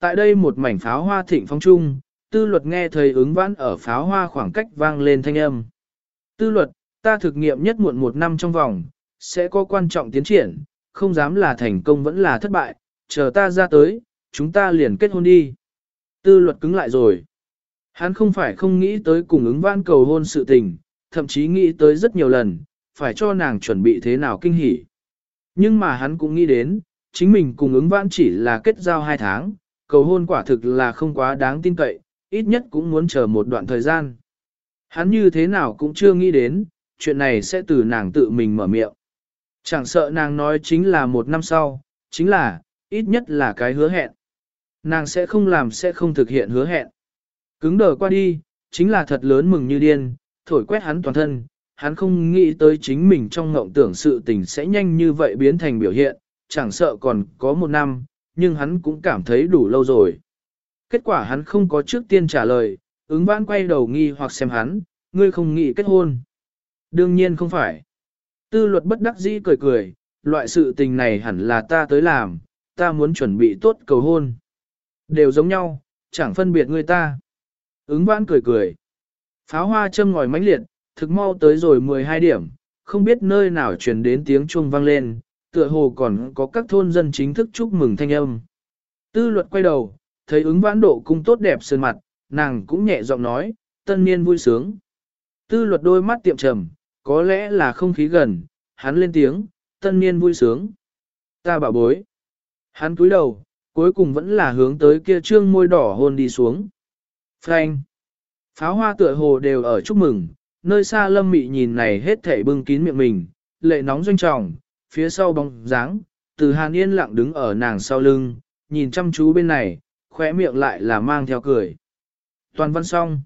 Tại đây một mảnh pháo hoa thịnh phong trung, tư luật nghe thấy ứng vãn ở pháo hoa khoảng cách vang lên thanh âm. Tư luật, ta thực nghiệm nhất muộn một năm trong vòng, sẽ có quan trọng tiến triển, không dám là thành công vẫn là thất bại, chờ ta ra tới, chúng ta liền kết hôn đi. Tư luật cứng lại rồi. Hắn không phải không nghĩ tới cùng ứng vãn cầu hôn sự tình, thậm chí nghĩ tới rất nhiều lần, phải cho nàng chuẩn bị thế nào kinh hỉ. Nhưng mà hắn cũng nghĩ đến, chính mình cùng ứng vãn chỉ là kết giao hai tháng, cầu hôn quả thực là không quá đáng tin cậy, ít nhất cũng muốn chờ một đoạn thời gian. Hắn như thế nào cũng chưa nghĩ đến, chuyện này sẽ từ nàng tự mình mở miệng. Chẳng sợ nàng nói chính là một năm sau, chính là, ít nhất là cái hứa hẹn. Nàng sẽ không làm sẽ không thực hiện hứa hẹn. Cứng đờ qua đi, chính là thật lớn mừng như điên, thổi quét hắn toàn thân, hắn không nghĩ tới chính mình trong ngộng tưởng sự tình sẽ nhanh như vậy biến thành biểu hiện, chẳng sợ còn có một năm, nhưng hắn cũng cảm thấy đủ lâu rồi. Kết quả hắn không có trước tiên trả lời, ứng vãn quay đầu nghi hoặc xem hắn, ngươi không nghĩ kết hôn. Đương nhiên không phải. Tư luật bất đắc dĩ cười cười, loại sự tình này hẳn là ta tới làm, ta muốn chuẩn bị tốt cầu hôn. Đều giống nhau, chẳng phân biệt người ta. Ứng vãn cười cười. Pháo hoa châm ngòi mãnh liệt, thực mau tới rồi 12 điểm, không biết nơi nào truyền đến tiếng chuông vang lên, tựa hồ còn có các thôn dân chính thức chúc mừng thanh âm. Tư luật quay đầu, thấy ứng vãn độ cung tốt đẹp sơn mặt, nàng cũng nhẹ giọng nói, tân niên vui sướng. Tư luật đôi mắt tiệm trầm, có lẽ là không khí gần, hắn lên tiếng, tân niên vui sướng. Ta bảo bối. Hắn cúi đầu, cuối cùng vẫn là hướng tới kia trương môi đỏ hôn đi xuống. Frank. Pháo hoa tựa hồ đều ở chúc mừng, nơi xa lâm mị nhìn này hết thảy bưng kín miệng mình, lệ nóng doanh trọng, phía sau bóng dáng, từ hàn yên lặng đứng ở nàng sau lưng, nhìn chăm chú bên này, khóe miệng lại là mang theo cười. Toàn văn xong.